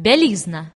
Белизна